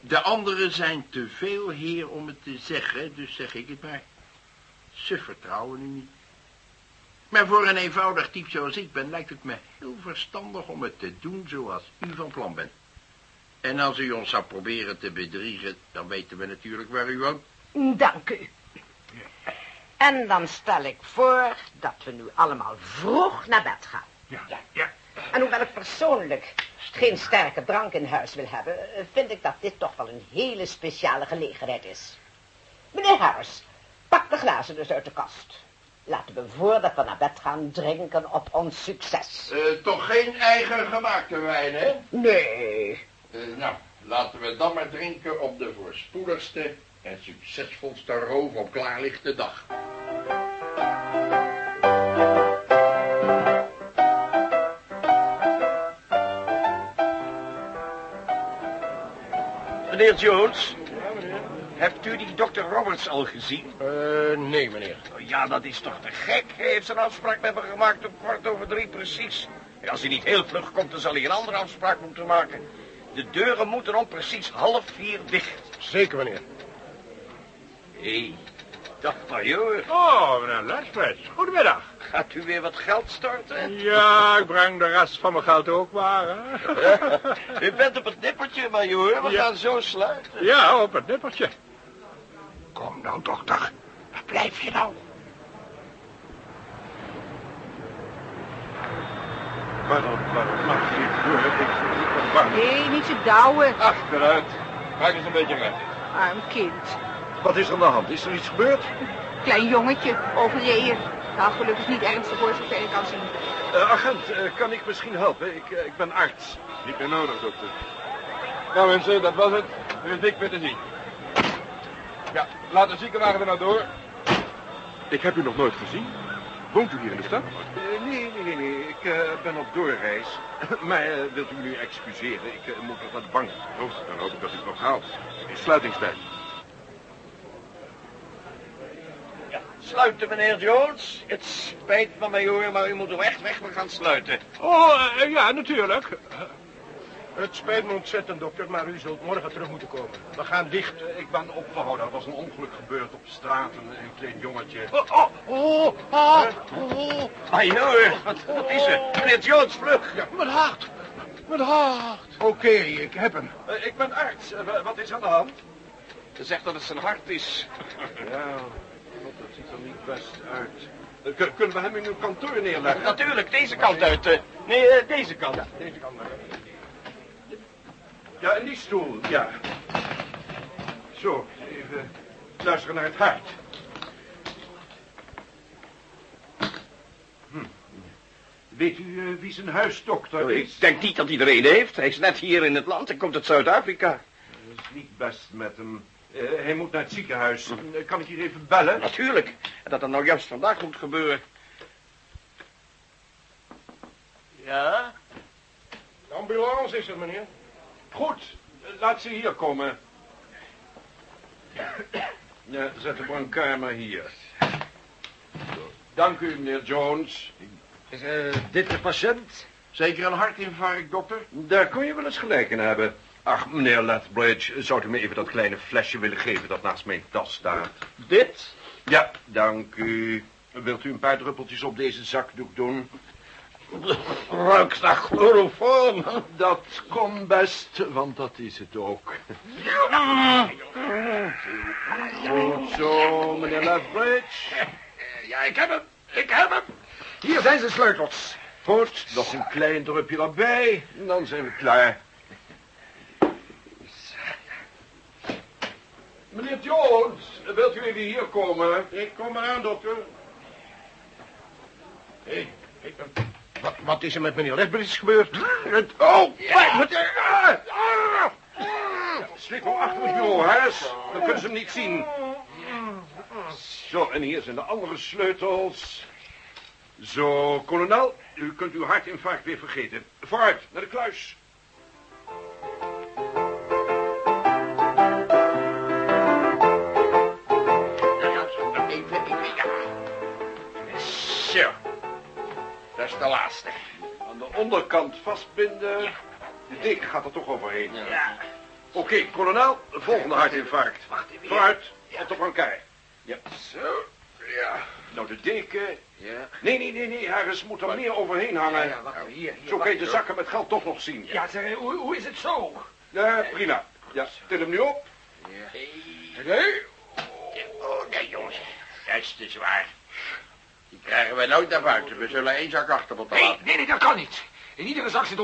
De anderen zijn te veel heer om het te zeggen, dus zeg ik het maar. Ze vertrouwen u niet. Maar voor een eenvoudig type zoals ik ben, lijkt het me heel verstandig om het te doen zoals u van plan bent. En als u ons zou proberen te bedriegen, dan weten we natuurlijk waar u woont. Dank u. En dan stel ik voor dat we nu allemaal vroeg naar bed gaan. Ja, ja. En hoewel ik persoonlijk geen sterke drank in huis wil hebben, vind ik dat dit toch wel een hele speciale gelegenheid is. Meneer Harris, pak de glazen dus uit de kast. Laten we voordat we naar bed gaan drinken op ons succes. Eh, toch geen eigen gemaakte wijn, hè? Nee. Eh, nou, laten we dan maar drinken op de voorspoedigste en succesvolste roof op klaarlichte dag. Meneer Jones, hebt u die dokter Roberts al gezien? Eh, nee, meneer. Oh, Ja, dat is toch te gek. Hij heeft zijn afspraak met me gemaakt om kwart over drie precies. En als hij niet heel vlug komt, dan zal hij een andere afspraak moeten maken. De deuren moeten om precies half vier dicht. Zeker, meneer. Hé, hey, dag majoor. Oh, meneer Lesbeth. Goedemiddag. Gaat u weer wat geld storten? Ja, ik breng de rest van mijn geld ook maar, hè. U bent op het nippertje, majoor. We Ja. gaan zo sluiten. Ja, op het nippertje. Kom nou, dokter. Waar blijf je nou? Waarom, waarom mag je niet door? Ik, ik ben bang. Nee, niet zo douwen, Achteruit. Maak eens een beetje recht. arm kind. Wat is er aan de hand? Is er iets gebeurd? Klein jongetje, overleden. Nou, gelukkig niet ernstig voor zover ik kan zien. Eh, agent, eh, kan ik misschien helpen? Ik, eh, ik ben arts. Niet meer nodig, dokter. Nou mensen, dat was het. Nu is dik weer te zien. Ja, laat de ziekenwagen er nou door. Ik heb u nog nooit gezien. Woont u hier in de stad? Eh, nee, nee, nee, nee. Ik eh, ben op doorreis. maar eh, wilt u me nu excuseren? Ik moet nog naar de bank. Oh, dan hoop ik dat u het nog haalt. Sluitingstijd. Sluiten, meneer Jones. Het spijt me, majoor, maar u moet hem echt weg. We gaan sluiten. Oh, ja, natuurlijk. Het spijt me ontzettend, dokter, maar u zult morgen terug moeten komen. We gaan dicht. Eh, ik ben opgehouden. Er was een ongeluk gebeurd op straat. Een, een klein jongetje. Oh, oh, oh, oh, oh. Majoor, wat, wat is er? Meneer Jones, vlug. Ja, mijn hart. Mijn hart. Oké, ik heb hem. Eh, ik ben arts. Eh, wa- wat is aan de hand? Ze zegt dat het zijn hart is. Ja, God, dat ziet er niet best uit. Eh, kun- kunnen we hem in uw kantoor neerleggen? Natuurlijk, deze kant uit. eh. Nee, eh, deze kant. Deze kant maar. Ja, in die stoel, ja. Zo, even luisteren naar het hart. Hm. Weet u eh, wie zijn huisdokter is? Ik denk niet dat hij er een heeft. Hij is net hier in het land. Hij komt uit Zuid-Afrika. Dat is niet best met hem. Eh, hij moet naar het ziekenhuis. Eh, kan ik hier even bellen? Natuurlijk. En dat dat nou juist vandaag moet gebeuren. Ja? De ambulance is er, meneer. Goed, laat ze hier komen. Ja, zet de brancard maar hier. Dank u, meneer Jones. Is eh, dit de patiënt? Zeker een hartinfarct, dokter? Daar kon je wel eens gelijk in hebben. Ach, meneer Lethbridge, zou u me even dat kleine flesje willen geven dat naast mijn tas staat? Dit? Ja, dank u. Wilt u een paar druppeltjes op deze zakdoek doen? Ruikt naar chloroform. Dat kon best, want dat is het ook. Goed zo, meneer Lethbridge. Ja, ik heb hem. Ik heb hem. Hier zijn zijn sleutels. Goed, nog een klein drupje erbij. En dan zijn we klaar. Meneer Jones, wilt u even hier komen? Ik kom eraan, dokter. Hé, hey, wat, wat is er met meneer Lesbridge gebeurd? Oh, wat, ah, ah, Slip hem achter het bureau, Harris. Dan kunnen ze hem niet zien. Zo, en hier zijn de andere sleutels. Zo, kolonel, u kunt uw hartinfarct weer vergeten. Vooruit, naar de kluis. Ja. Zo. Dat is de laatste. Aan de onderkant vastbinden. De dik gaat er toch overheen. Ja. Oké, kolonel, volgende hartinfarct. Wacht even. Vooruit, op de brancard. Ja. Zo. Ja. Nou, de deken. Ja. Nee, nee, nee, nee, Harris moet er meer overheen hangen. Ja, wacht even. Hier, hier. Zo kan je de zakken met geld toch nog zien. Ja, zeg, hoe, hoe is het zo? Ja, prima. Ja, til hem nu op. Nee. Oh, nee, jongens. Dat is te zwaar. Die krijgen wij nooit naar buiten. We zullen één zak achter moeten Nee, laten. nee, nee, dat kan niet. In iedere zak zit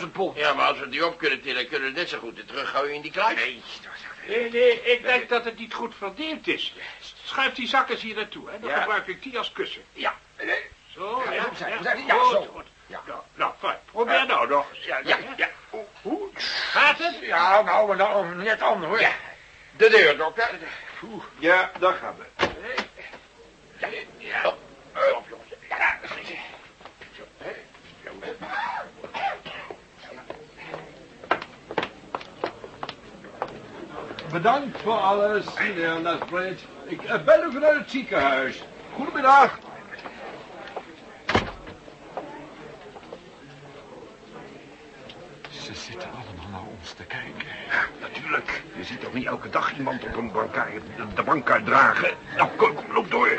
125.000 pond. Ja, maar als we die op kunnen tillen, kunnen we net zo goed de teruggooien in die kluis. Nee, Nee, nee, ik denk dat het niet goed verdeeld is. Schuif die zakken hier naartoe, hè. Dan Ja. gebruik ik die als kussen. Ja. Zo, ja. ja, ja, goed, zo. goed. Ja. Nou, nou, fijn. Probeer nou nog. Ja, ja, ja. Hoe? Gaat het? Ja, nou, nou, net aan, hoor. Ja. De deur, dokter. Ja, daar gaan we. Ja. ja. Ja. Bedankt voor alles, meneer Nesbrit. Ik eh, ben u vanuit het ziekenhuis. Goedemiddag. Ze zitten allemaal naar ons te kijken. Natuurlijk. Je ziet toch niet elke dag iemand op een bankkaart, de bankkaart dragen? Nou, kom, kom, loop door.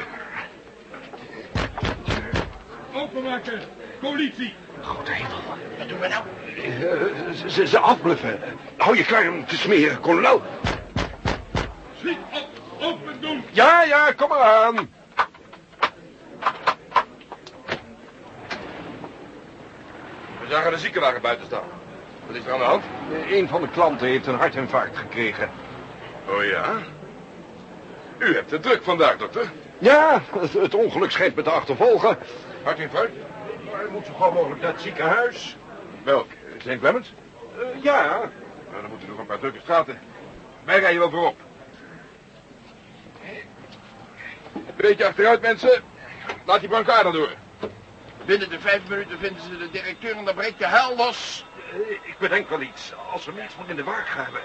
Openmaken. Politie. Grote hemel. Wat doen we nou? ze, ze, ze afbluffen. Hou je klaar om te smeren, kolonel. Schiet op, open doen. Ja, ja, kom maar aan. We zagen de ziekenwagen buiten staan. Wat is er aan de hand? Een van de klanten heeft een hartinfarct gekregen. Oh ja? U hebt het druk vandaag, dokter. Ja, het, het ongeluk schijnt me te achtervolgen. Hartinfarct? Hij moet zo gauw mogelijk naar het ziekenhuis. Welk? St. Clemens? Eh, ja, Nou, dan moeten we nog een paar drukke straten. Wij rijden wel voorop. Een beetje achteruit, mensen. Laat die brancard door. Binnen de vijf minuten vinden ze de directeur en dan breekt de hel los. eh, ik bedenk wel iets. Als we niets meer in de wagen hebben.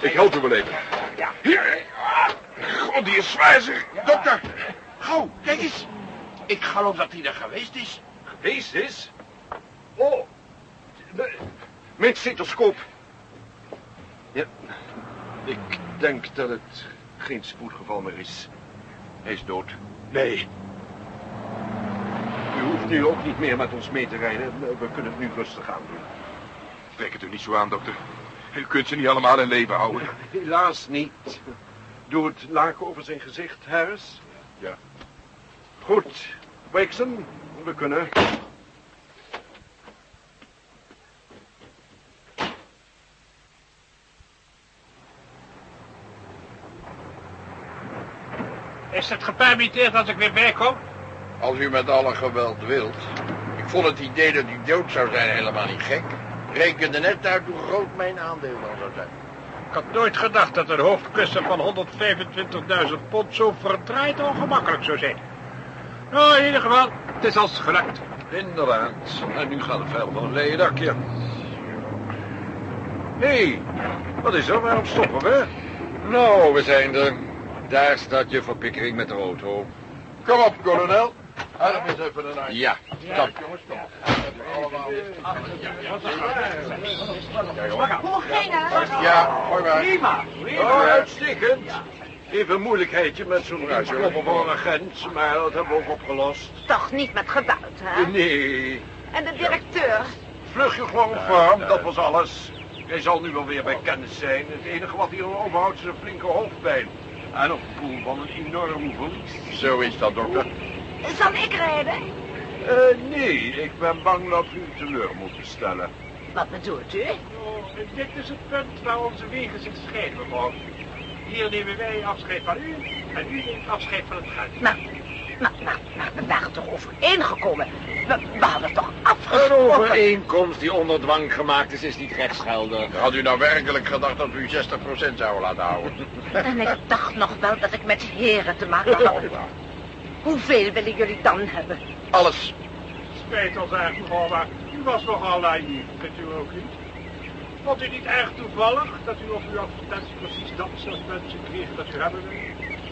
Ik help u wel even. Hier. God, die is zwaar zeg. Dokter, gauw, kijk eens. Ik geloof dat hij er geweest is. Geweest is? Oh, mijn stethoscoop. Ja, ik denk dat het geen spoedgeval meer is. Hij is dood. Nee. U hoeft nu ook niet meer met ons mee te rijden. We kunnen het nu rustig aan doen. Trek het u niet zo aan, dokter. U kunt ze niet allemaal in leven houden. Helaas niet. Doe het laken over zijn gezicht, Harris. Ja. Goed. Wakeson, we kunnen. Is het gepermitteerd als ik weer bijkom? Als u met alle geweld wilt. Ik vond het idee dat u dood zou zijn helemaal niet gek. Rekende net uit hoe groot mijn aandeel dan zou zijn. Ik had nooit gedacht dat een hoofdkussen van 125.000 pond zo verdraaid ongemakkelijk zou zijn. Nou, in ieder geval, het is als gelukt. Inderdaad. En nu gaat het verder van een leien dakje. Hé, hey, wat is er? Waarom stoppen we? Nou, we zijn er. Daar staat juffrouw Pickering met de auto. Kom op, kolonel. Help eens even een uit. Ja, Stop. jongens, stop. Allemaal. Ja, mooi maar. Prima. Oh, uitstekend. Even een moeilijkheidje met zo'n een agent, maar dat hebben we ook opgelost. Toch niet met geweld, hè? Nee, En de directeur? vlugje gewoon vorm, dat was alles. Hij zal nu wel weer bij kennis zijn. Het enige wat hij overhoudt is een flinke hoofdpijn. En een gevoel van een enorm verlies. Zo is dat, dokter. Zal ik rijden? Eh, nee, ik ben bang dat u teleur moet stellen. Wat bedoelt u? Oh, dit is het punt waar onze wegen zich scheiden, mevrouw. Hier nemen wij afscheid van u en u neemt afscheid van het geld. Maar, maar, maar, maar we waren toch overeengekomen? We, we hadden toch Een afgesproken? overeenkomst die onder dwang gemaakt is, is niet rechtsgeldig. Had u nou werkelijk gedacht dat we u 60% zouden laten houden? En ik dacht nog wel dat ik met heren te maken had. Hoeveel willen jullie dan hebben? Alles. Spijt ons erg, mevrouw, maar u was nogal naïef, vindt u ook niet? Vond u niet erg toevallig dat u op uw advertentie precies dat soort mensen kreeg dat u hebben wil?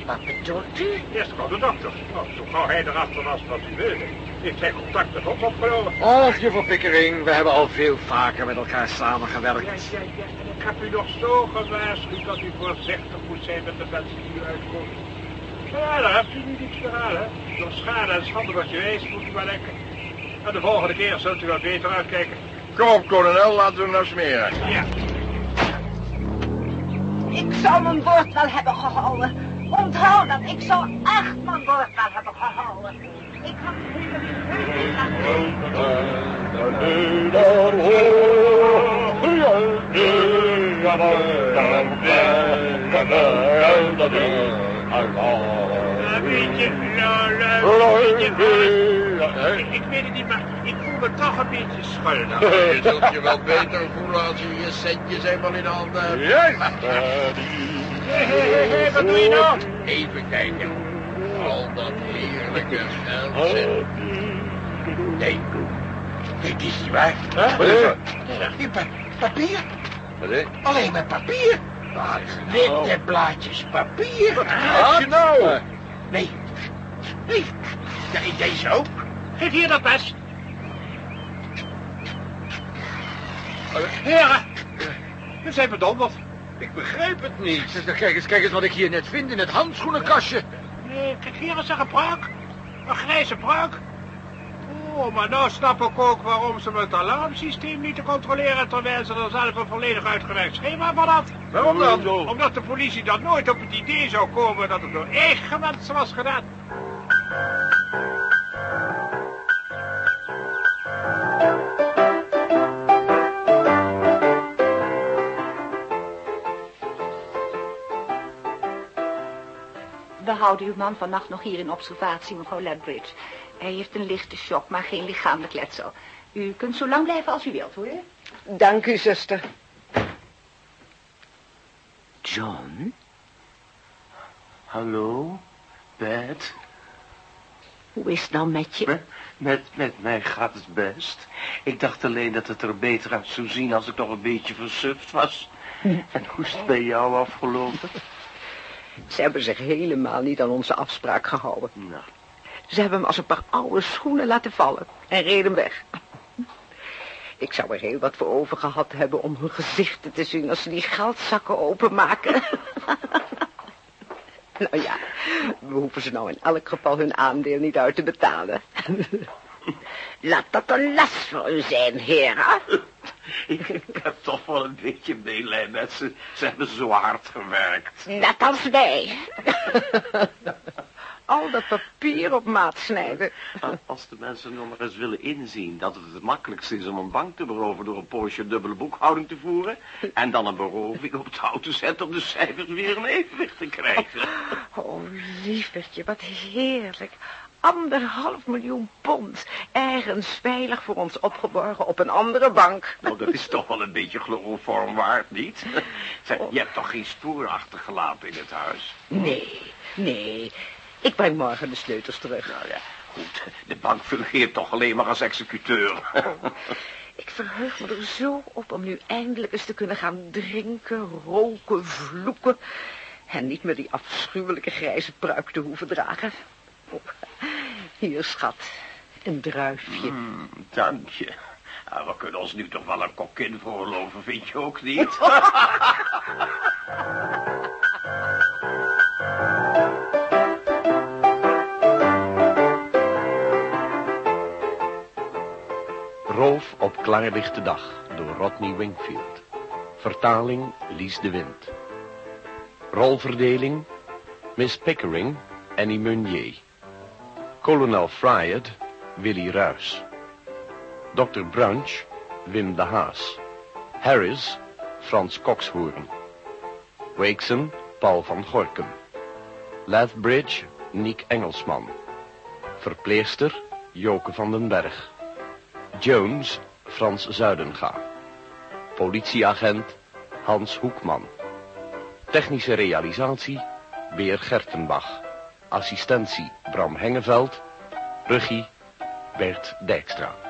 Wat bedoelt u? Eerst kwam de dokter. Nou, zo gauw hij erachter was wat u wilde, heeft hij contact met ons opgenomen. Och, juffrouw Pickering, we hebben al veel vaker met elkaar Ja, samengewerkt. ja, ja, en ik heb u nog zo gewaarschuwd dat u voorzichtig moet zijn met de mensen die u uitkomt. Ja, daar hebt u meer aan, hè. Door schade en schande wat je wees, moet u maar denken. En de volgende keer zult u wel beter uitkijken. Kom op, kolonel, laten we nou smeren. Ik zou mijn woord wel hebben gehouden. Onthoud dat, ik zou echt mijn woord wel hebben gehouden. Ik had je, Lola, weet je wat? Ik, ik weet het niet, maar ik voel me toch een beetje schuldig. Je zult je wel beter voelen als je je centjes eenmaal in de handen hebt. Hé, hé, hé, wat doe je nou? Even kijken. Al dat heerlijke geld. Nee. Dit is niet waar. Wat is dat? Papier. Wat is Alleen maar papier. Witte blaadjes papier. Wat heb je nou? Nee. Nee. Deze ook. Geef hier dat mes. Heren, we zijn verdonderd. Ik begrijp het niet. Kijk eens, kijk eens wat ik hier net vind in het handschoenenkastje. Nee, kijk hier eens een pruik. Een grijze pruik. Oh, maar nou snap ik ook waarom ze het alarmsysteem niet te controleren... terwijl ze er zelf een volledig uitgewerkt schema van had. Waarom dan? Omdat de politie dan nooit op het idee zou komen dat het door eigen mensen was gedaan. We houden uw man vannacht nog hier in observatie, mevrouw Ledbridge. Hij heeft een lichte shock, maar geen lichamelijk letsel. U kunt zo lang blijven als u wilt, hoor. Dank u, zuster. John? Hallo? Bed? Hoe is het nou met je? Met, met, met mij gaat het best. Ik dacht alleen dat het er beter uit zou zien als ik nog een beetje versuft was. En hoe is het bij jou afgelopen? Ze hebben zich helemaal niet aan onze afspraak gehouden. Nou, Ze hebben hem als een paar oude schoenen laten vallen en reden weg. Ik zou er heel wat voor over gehad hebben om hun gezichten te zien als ze die geldzakken openmaken. nou ja, we hoeven ze nou in elk geval hun aandeel niet uit te betalen. Laat dat een last voor u zijn, heren. ik, ik heb toch wel een beetje meelij met ze. Ze hebben zo hard gewerkt. Net als wij. Al dat papier op maat snijden. Als de mensen nog maar eens willen inzien dat het het makkelijkste is om een bank te beroven door een poosje dubbele boekhouding te voeren en dan een beroving op het hout te zetten om de cijfers weer in evenwicht te krijgen. Oh, lievertje, wat heerlijk. Anderhalf miljoen pond. Ergens veilig voor ons opgeborgen op een andere bank. Nou, dat is toch wel een beetje chloroform waard, niet? Zeg, je hebt toch geen spoor achtergelaten in het huis? Nee, nee. Ik breng morgen de sleutels terug. Nou ja, goed. De bank fungeert toch alleen maar als executeur. Ik verheug me er zo op om nu eindelijk eens te kunnen gaan drinken, roken, vloeken. En niet meer die afschuwelijke grijze pruik te hoeven dragen. Oh, hier, schat, een druifje. Hmm, dank je. Nou, we kunnen ons nu toch wel een kokkin voorloven, vind je ook niet? Op klaarlichte dag door Rodney Wingfield. Vertaling Lies de Wind. Rolverdeling Miss Pickering, Annie Meunier. Kolonel Fryard, Willy Ruys. Dr. Brunch, Wim de Haas. Harris, Frans Kokshoorn. Wakeson, Paul van Gorkum. Lethbridge, Niek Engelsman. Verpleegster, Joke van den Berg. Jones, Frans Zuidenga. Politieagent, Hans Hoekman. Technische realisatie, Beer Gertenbach. Assistentie, Bram Hengeveld. Regie, Bert Dijkstra.